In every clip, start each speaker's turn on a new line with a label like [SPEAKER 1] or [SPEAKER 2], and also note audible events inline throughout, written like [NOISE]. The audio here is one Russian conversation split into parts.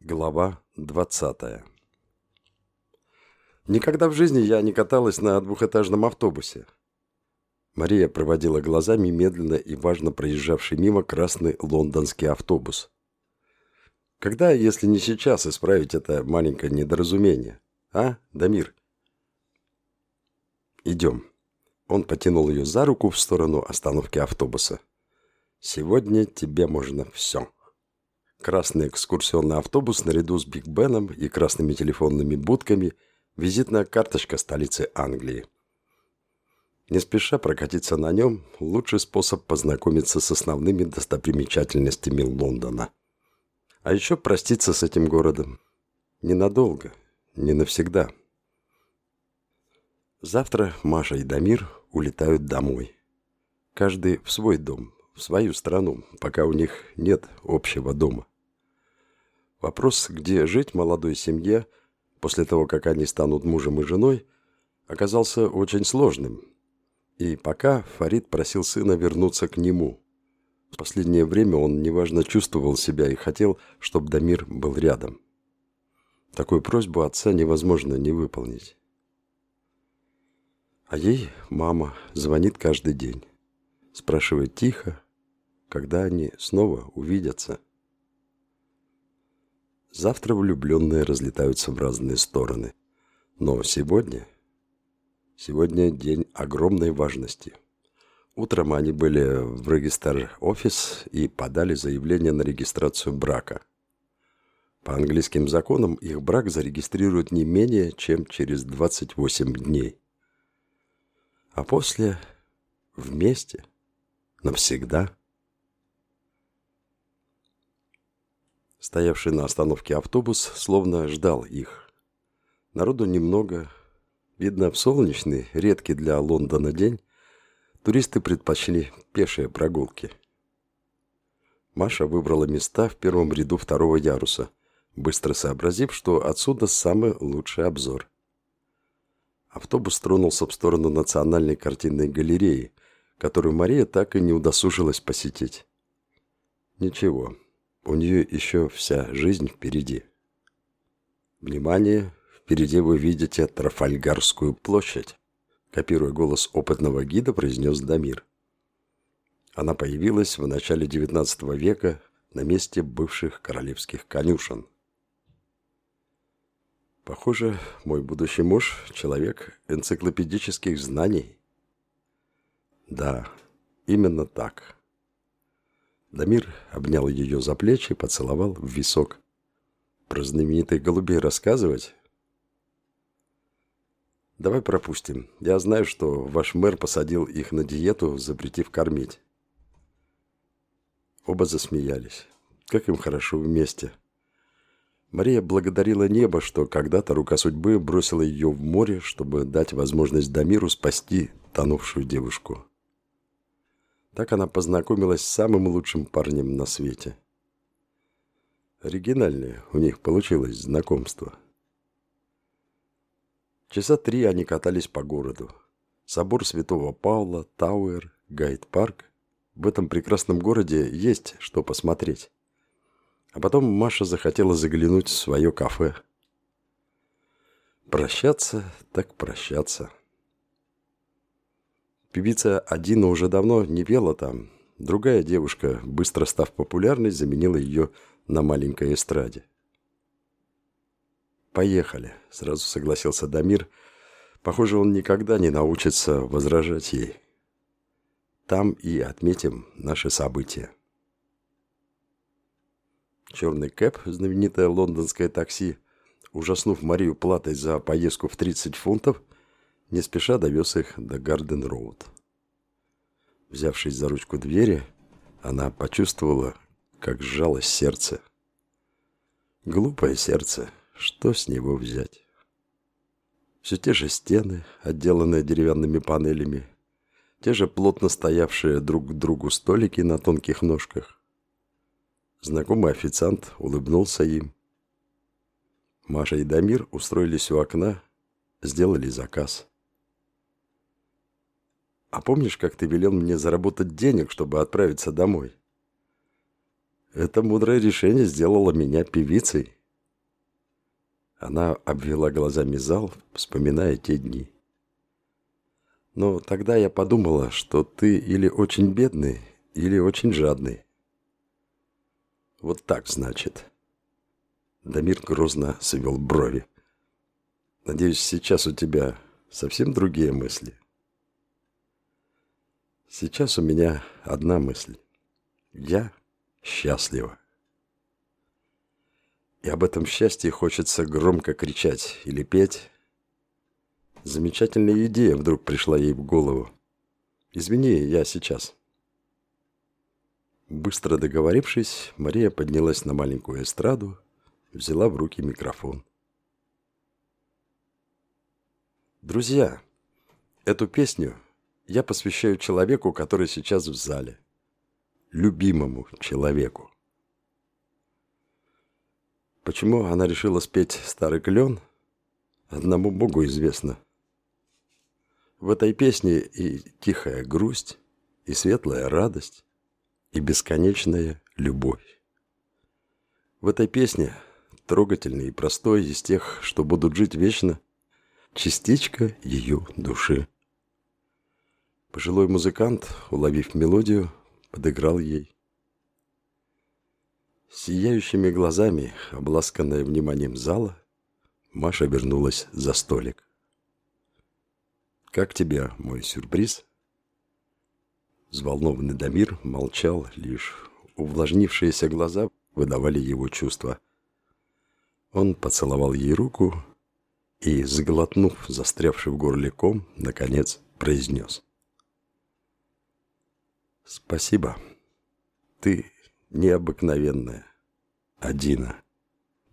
[SPEAKER 1] Глава 20 Никогда в жизни я не каталась на двухэтажном автобусе. Мария проводила глазами медленно и важно проезжавший мимо красный лондонский автобус. Когда, если не сейчас, исправить это маленькое недоразумение? А, Дамир? Идем. Он потянул ее за руку в сторону остановки автобуса. Сегодня тебе можно все. Красный экскурсионный автобус наряду с Биг Беном и красными телефонными будками – визитная карточка столицы Англии. Не спеша прокатиться на нем – лучший способ познакомиться с основными достопримечательностями Лондона. А еще проститься с этим городом. Ненадолго, не навсегда. Завтра Маша и Дамир улетают домой. Каждый в свой дом, в свою страну, пока у них нет общего дома. Вопрос, где жить молодой семье, после того, как они станут мужем и женой, оказался очень сложным. И пока Фарид просил сына вернуться к нему. В последнее время он неважно чувствовал себя и хотел, чтобы Дамир был рядом. Такую просьбу отца невозможно не выполнить. А ей мама звонит каждый день. Спрашивает тихо, когда они снова увидятся. Завтра влюбленные разлетаются в разные стороны. Но сегодня... Сегодня день огромной важности. Утром они были в регистр-офис и подали заявление на регистрацию брака. По английским законам их брак зарегистрируют не менее, чем через 28 дней. А после вместе навсегда – Стоявший на остановке автобус словно ждал их. Народу немного. Видно, в солнечный, редкий для Лондона день, туристы предпочли пешие прогулки. Маша выбрала места в первом ряду второго яруса, быстро сообразив, что отсюда самый лучший обзор. Автобус тронулся в сторону Национальной картинной галереи, которую Мария так и не удосужилась посетить. Ничего, у нее еще вся жизнь впереди. Внимание! Впереди вы видите Трафальгарскую площадь. Копируя голос опытного гида, произнес Дамир. Она появилась в начале XIX века на месте бывших королевских конюшен. Похоже, мой будущий муж – человек энциклопедических знаний. Да, именно так. Дамир обнял ее за плечи и поцеловал в висок. «Про знаменитых голубей рассказывать?» «Давай пропустим. Я знаю, что ваш мэр посадил их на диету, запретив кормить». Оба засмеялись. Как им хорошо вместе. Мария благодарила небо, что когда-то рука судьбы бросила ее в море, чтобы дать возможность Дамиру спасти тонувшую девушку. Так она познакомилась с самым лучшим парнем на свете. Оригинальное у них получилось знакомство. Часа три они катались по городу. Собор Святого Павла, Тауэр, Гайд-парк. В этом прекрасном городе есть что посмотреть. А потом Маша захотела заглянуть в свое кафе. Прощаться, так прощаться. Певица Адина уже давно не пела там. Другая девушка, быстро став популярной, заменила ее на маленькой эстраде. «Поехали», — сразу согласился Дамир. Похоже, он никогда не научится возражать ей. Там и отметим наши события. Черный кэп, знаменитое лондонское такси, ужаснув Марию платой за поездку в 30 фунтов, не спеша довез их до Гарден-Роуд. Взявшись за ручку двери, она почувствовала, как сжалось сердце. Глупое сердце, что с него взять? Все те же стены, отделанные деревянными панелями, те же плотно стоявшие друг к другу столики на тонких ножках. Знакомый официант улыбнулся им. Маша и Дамир устроились у окна, сделали заказ. А помнишь, как ты велел мне заработать денег, чтобы отправиться домой? Это мудрое решение сделало меня певицей, Она обвела глазами зал, вспоминая те дни. Но тогда я подумала, что ты или очень бедный, или очень жадный. Вот так, значит. Дамир грозно свел брови. Надеюсь, сейчас у тебя совсем другие мысли. Сейчас у меня одна мысль. Я счастлива. И об этом счастье хочется громко кричать или петь. Замечательная идея вдруг пришла ей в голову. Извини, я сейчас. Быстро договорившись, Мария поднялась на маленькую эстраду, взяла в руки микрофон. Друзья, эту песню я посвящаю человеку, который сейчас в зале. Любимому человеку. Почему она решила спеть «Старый клен»? Одному Богу известно. В этой песне и тихая грусть, и светлая радость, и бесконечная любовь. В этой песне, трогательной и простой, из тех, что будут жить вечно, частичка ее души. Пожилой музыкант, уловив мелодию, подыграл ей. Сияющими глазами, обласканная вниманием зала, Маша вернулась за столик. «Как тебе мой сюрприз?» Взволнованный Дамир молчал, лишь увлажнившиеся глаза выдавали его чувства. Он поцеловал ей руку и, заглотнув застрявший в горле ком, наконец произнес. «Спасибо. Ты необыкновенная. Адина.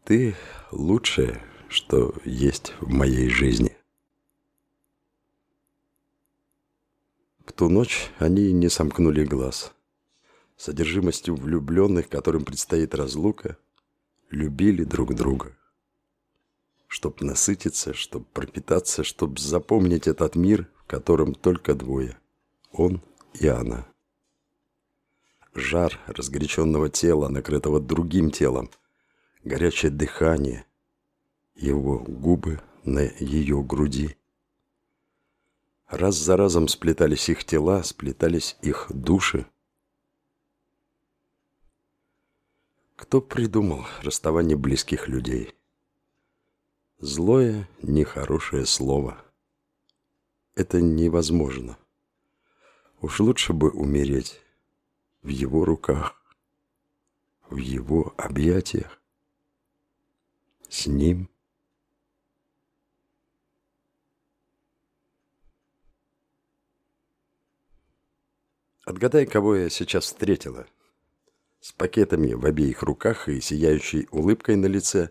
[SPEAKER 1] Ты лучшее, что есть в моей жизни». В ту ночь они не сомкнули глаз. Содержимостью влюбленных, которым предстоит разлука, любили друг друга. Чтоб насытиться, чтоб пропитаться, чтоб запомнить этот мир, в котором только двое – он и она. Жар разгоряченного тела, накрытого другим телом, горячее дыхание, его губы на ее груди – Раз за разом сплетались их тела, сплетались их души. Кто придумал расставание близких людей? Злое, нехорошее слово. Это невозможно. Уж лучше бы умереть в его руках, в его объятиях, с ним – Отгадай, кого я сейчас встретила. С пакетами в обеих руках и сияющей улыбкой на лице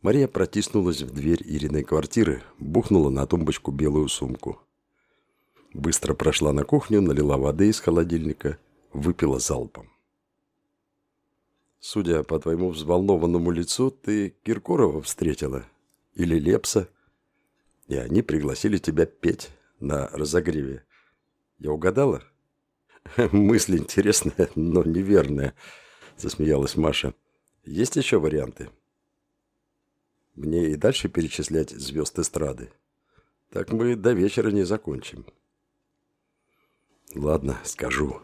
[SPEAKER 1] Мария протиснулась в дверь Ириной квартиры, бухнула на тумбочку белую сумку. Быстро прошла на кухню, налила воды из холодильника, выпила залпом. Судя по твоему взволнованному лицу, ты Киркорова встретила или Лепса, и они пригласили тебя петь на разогреве. Я угадала? [LAUGHS] — Мысль интересная, но неверная, засмеялась Маша. Есть еще варианты? Мне и дальше перечислять звезд эстрады. Так мы до вечера не закончим. Ладно, скажу.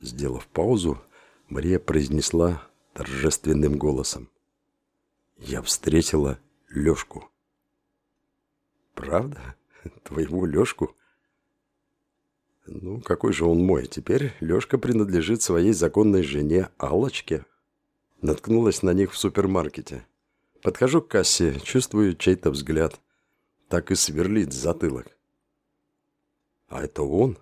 [SPEAKER 1] Сделав паузу, Мария произнесла торжественным голосом. Я встретила Лешку. Правда? Твоего Лешку? Ну, какой же он мой? Теперь Лёшка принадлежит своей законной жене Аллочке. Наткнулась на них в супермаркете. Подхожу к кассе, чувствую чей-то взгляд. Так и сверлит затылок. А это он?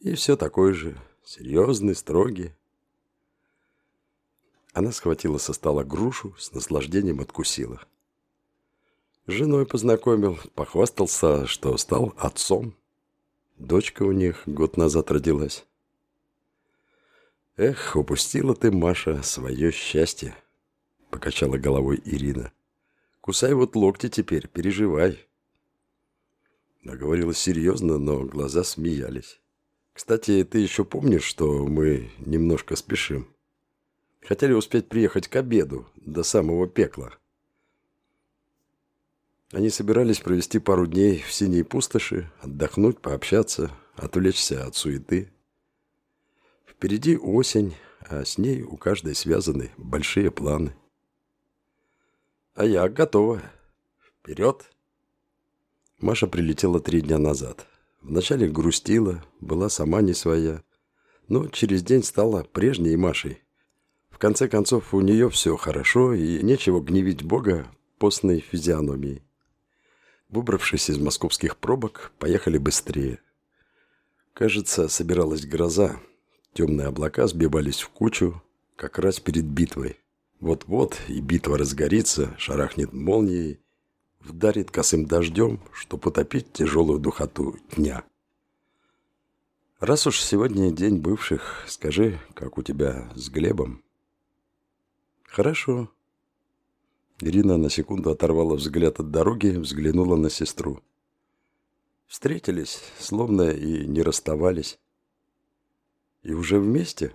[SPEAKER 1] И все такой же, серьезный, строгий. Она схватила со стола грушу, с наслаждением откусила. С женой познакомил, похвастался, что стал отцом. Дочка у них год назад родилась. Эх, упустила ты, Маша, свое счастье, покачала головой Ирина. Кусай вот локти теперь, переживай. Она говорила серьезно, но глаза смеялись. Кстати, ты еще помнишь, что мы немножко спешим? Хотели успеть приехать к обеду, до самого пекла. Они собирались провести пару дней в синей пустоши, отдохнуть, пообщаться, отвлечься от суеты. Впереди осень, а с ней у каждой связаны большие планы. А я готова. Вперед! Маша прилетела три дня назад. Вначале грустила, была сама не своя, но через день стала прежней Машей. В конце концов, у нее все хорошо, и нечего гневить Бога постной физиономией. Выбравшись из московских пробок, поехали быстрее. Кажется, собиралась гроза. Темные облака сбивались в кучу, как раз перед битвой. Вот-вот и битва разгорится, шарахнет молнией, вдарит косым дождем, чтобы утопить тяжелую духоту дня. Раз уж сегодня день бывших, скажи, как у тебя с Глебом? Хорошо. Ирина на секунду оторвала взгляд от дороги, взглянула на сестру. Встретились, словно и не расставались. И уже вместе?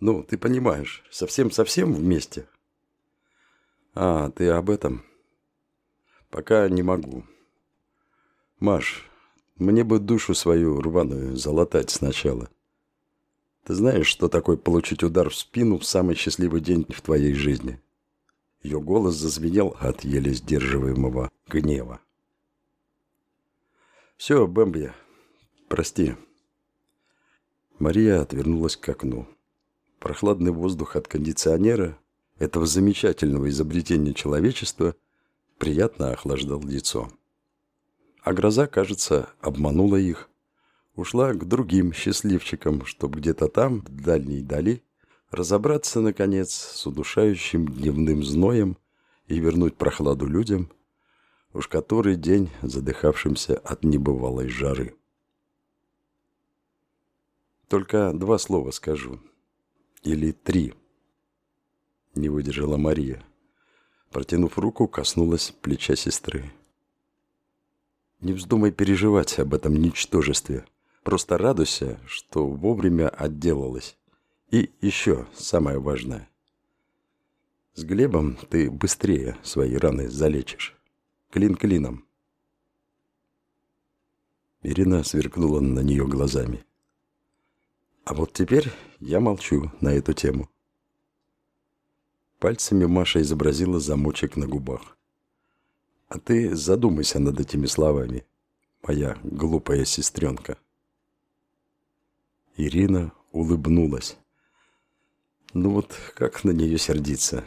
[SPEAKER 1] Ну, ты понимаешь, совсем-совсем вместе. А, ты об этом? Пока не могу. Маш, мне бы душу свою рваную залатать сначала. Ты знаешь, что такое получить удар в спину в самый счастливый день в твоей жизни? Ее голос зазвенел от еле сдерживаемого гнева. «Все, Бэмби, прости». Мария отвернулась к окну. Прохладный воздух от кондиционера, этого замечательного изобретения человечества, приятно охлаждал лицо. А гроза, кажется, обманула их. Ушла к другим счастливчикам, чтобы где-то там, в дальней дали, разобраться, наконец, с удушающим дневным зноем и вернуть прохладу людям, уж который день задыхавшимся от небывалой жары. Только два слова скажу. Или три. Не выдержала Мария. Протянув руку, коснулась плеча сестры. Не вздумай переживать об этом ничтожестве. Просто радуйся, что вовремя отделалась. И еще самое важное. С Глебом ты быстрее свои раны залечишь. Клин клином. Ирина сверкнула на нее глазами. А вот теперь я молчу на эту тему. Пальцами Маша изобразила замочек на губах. А ты задумайся над этими словами, моя глупая сестренка. Ирина улыбнулась. Ну вот как на нее сердиться?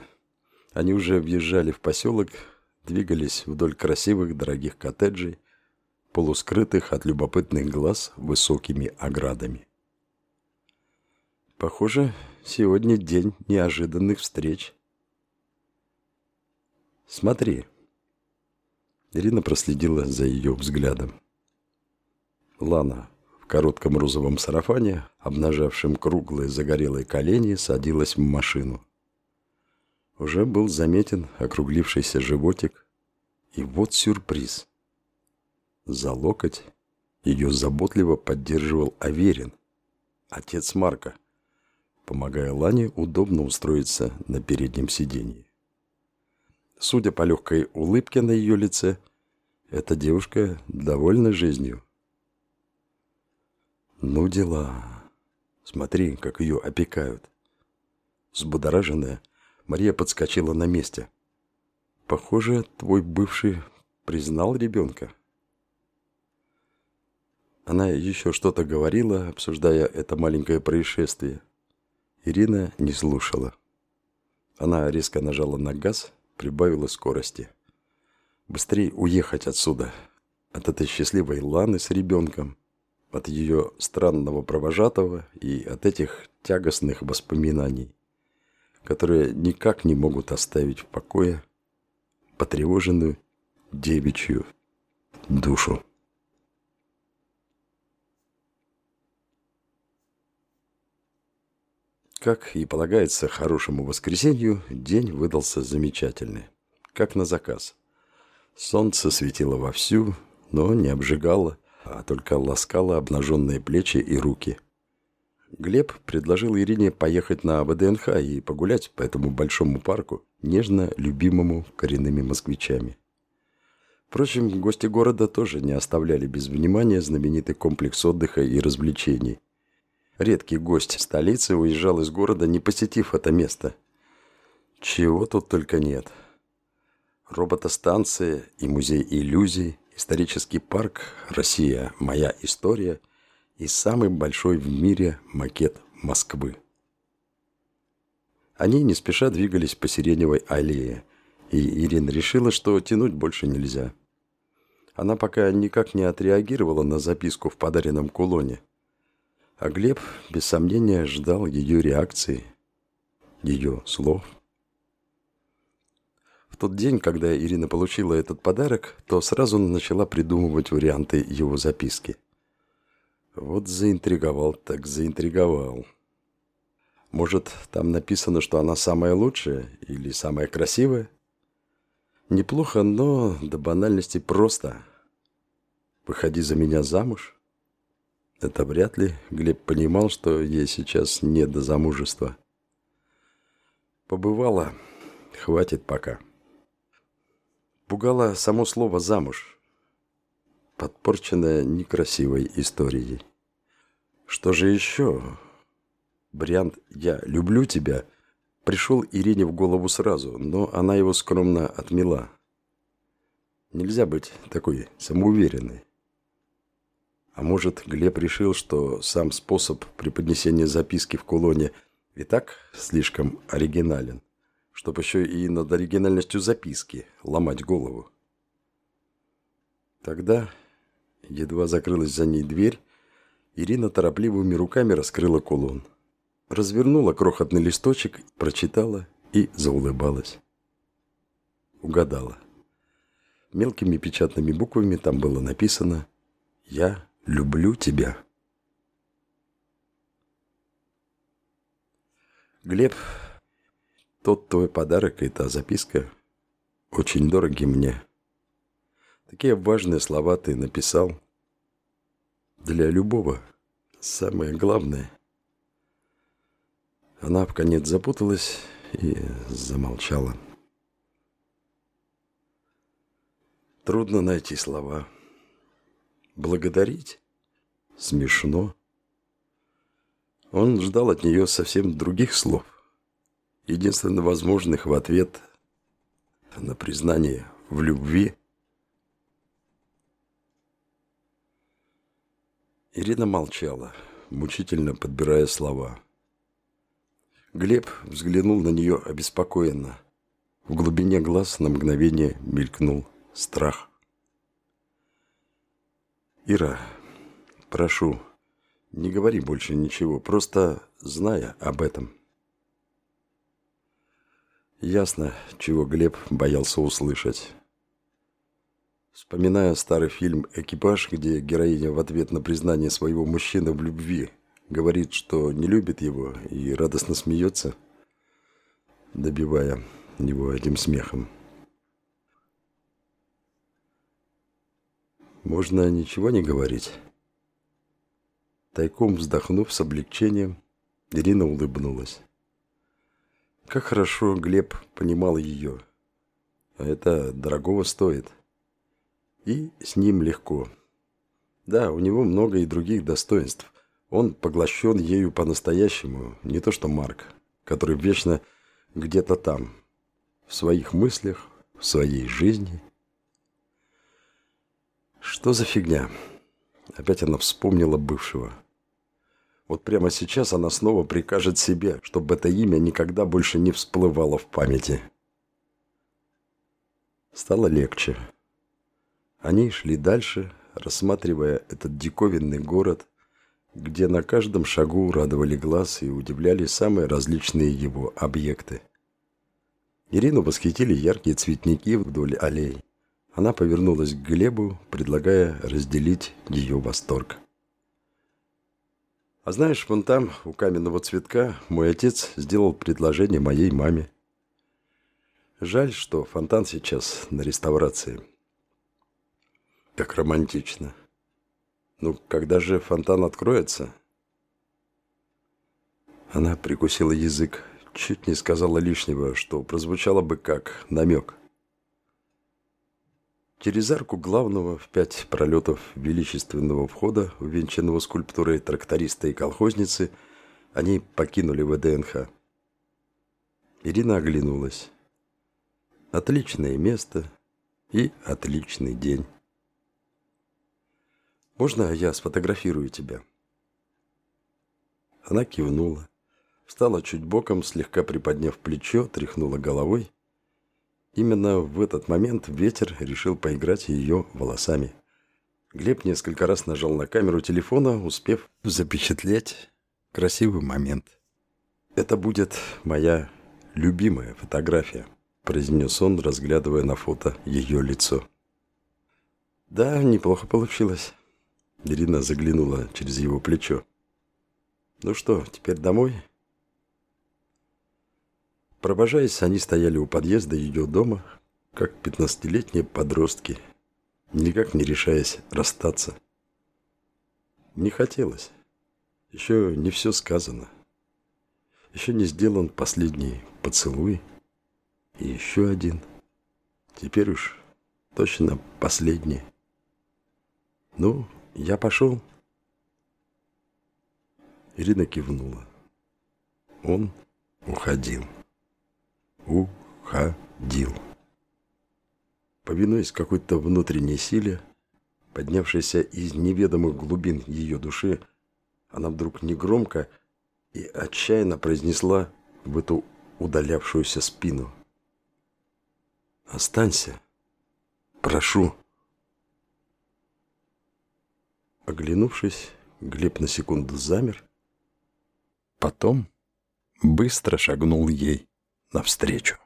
[SPEAKER 1] Они уже въезжали в поселок, двигались вдоль красивых дорогих коттеджей, полускрытых от любопытных глаз высокими оградами. Похоже, сегодня день неожиданных встреч. Смотри. Ирина проследила за ее взглядом. Лана коротком розовом сарафане, обнажавшем круглые загорелые колени, садилась в машину. Уже был заметен округлившийся животик. И вот сюрприз. За локоть ее заботливо поддерживал Аверин, отец Марка, помогая Лане удобно устроиться на переднем сиденье. Судя по легкой улыбке на ее лице, эта девушка довольна жизнью. Ну дела. Смотри, как ее опекают. Взбудораженная, Мария подскочила на месте. Похоже, твой бывший признал ребенка. Она еще что-то говорила, обсуждая это маленькое происшествие. Ирина не слушала. Она резко нажала на газ, прибавила скорости. Быстрее уехать отсюда, от этой счастливой Ланы с ребенком от ее странного провожатого и от этих тягостных воспоминаний, которые никак не могут оставить в покое потревоженную девичью душу. Как и полагается хорошему воскресенью, день выдался замечательный, как на заказ. Солнце светило вовсю, но не обжигало, а только ласкала обнаженные плечи и руки. Глеб предложил Ирине поехать на ВДНХ и погулять по этому большому парку, нежно любимому коренными москвичами. Впрочем, гости города тоже не оставляли без внимания знаменитый комплекс отдыха и развлечений. Редкий гость столицы уезжал из города, не посетив это место. Чего тут только нет. Роботостанция и музей иллюзий, исторический парк «Россия. Моя история» и самый большой в мире макет Москвы. Они не спеша двигались по Сиреневой аллее, и Ирина решила, что тянуть больше нельзя. Она пока никак не отреагировала на записку в подаренном кулоне. А Глеб, без сомнения, ждал ее реакции, ее слов. В тот день, когда Ирина получила этот подарок, то сразу начала придумывать варианты его записки. Вот заинтриговал так заинтриговал. Может, там написано, что она самая лучшая или самая красивая? Неплохо, но до банальности просто. Выходи за меня замуж? Это вряд ли. Глеб понимал, что ей сейчас не до замужества. Побывала. Хватит пока. Пугало само слово «замуж», подпорченное некрасивой историей. Что же еще? Вариант «я люблю тебя» пришел Ирине в голову сразу, но она его скромно отмела. Нельзя быть такой самоуверенной. А может, Глеб решил, что сам способ преподнесения записки в кулоне и так слишком оригинален, чтобы еще и над оригинальностью записки ломать голову. Тогда, едва закрылась за ней дверь, Ирина торопливыми руками раскрыла кулон – развернула крохотный листочек, прочитала и заулыбалась. Угадала. Мелкими печатными буквами там было написано «Я люблю тебя». Глеб, тот твой подарок и та записка очень дороги мне. Такие важные слова ты написал. Для любого самое главное – она в конец запуталась и замолчала. Трудно найти слова. Благодарить? Смешно. Он ждал от нее совсем других слов. Единственно возможных в ответ на признание в любви. Ирина молчала, мучительно подбирая слова. Глеб взглянул на нее обеспокоенно. В глубине глаз на мгновение мелькнул страх. «Ира, прошу, не говори больше ничего, просто зная об этом». Ясно, чего Глеб боялся услышать. Вспоминая старый фильм «Экипаж», где героиня в ответ на признание своего мужчины в любви говорит, что не любит его и радостно смеется, добивая его этим смехом. Можно ничего не говорить. Тайком вздохнув с облегчением, Ирина улыбнулась. Как хорошо Глеб понимал ее. А это дорогого стоит. И с ним легко. Да, у него много и других достоинств. Он поглощен ею по-настоящему, не то что Марк, который вечно где-то там, в своих мыслях, в своей жизни. Что за фигня? Опять она вспомнила бывшего. Вот прямо сейчас она снова прикажет себе, чтобы это имя никогда больше не всплывало в памяти. Стало легче. Они шли дальше, рассматривая этот диковинный город – где на каждом шагу радовали глаз и удивляли самые различные его объекты. Ирину восхитили яркие цветники вдоль аллей. Она повернулась к Глебу, предлагая разделить ее восторг. «А знаешь, вон там, у каменного цветка, мой отец сделал предложение моей маме. Жаль, что фонтан сейчас на реставрации. Как романтично». Ну, когда же фонтан откроется? Она прикусила язык, чуть не сказала лишнего, что прозвучало бы как намек. Через арку главного в пять пролетов величественного входа, увенчанного скульптурой тракториста и колхозницы, они покинули ВДНХ. Ирина оглянулась. Отличное место и отличный день. «Можно я сфотографирую тебя?» Она кивнула, встала чуть боком, слегка приподняв плечо, тряхнула головой. Именно в этот момент ветер решил поиграть ее волосами. Глеб несколько раз нажал на камеру телефона, успев запечатлеть красивый момент. «Это будет моя любимая фотография», – произнес он, разглядывая на фото ее лицо. «Да, неплохо получилось». Ирина заглянула через его плечо. Ну что, теперь домой? Провожаясь, они стояли у подъезда ее дома, как пятнадцатилетние подростки, никак не решаясь расстаться. Не хотелось. Еще не все сказано. Еще не сделан последний поцелуй. И еще один. Теперь уж точно последний. Ну, я пошел. Ирина кивнула. Он уходил. Уходил. Повинуясь какой-то внутренней силе, поднявшейся из неведомых глубин ее души, она вдруг негромко и отчаянно произнесла в эту удалявшуюся спину. «Останься, прошу». Оглянувшись, Глеб на секунду замер, Потом быстро шагнул ей навстречу.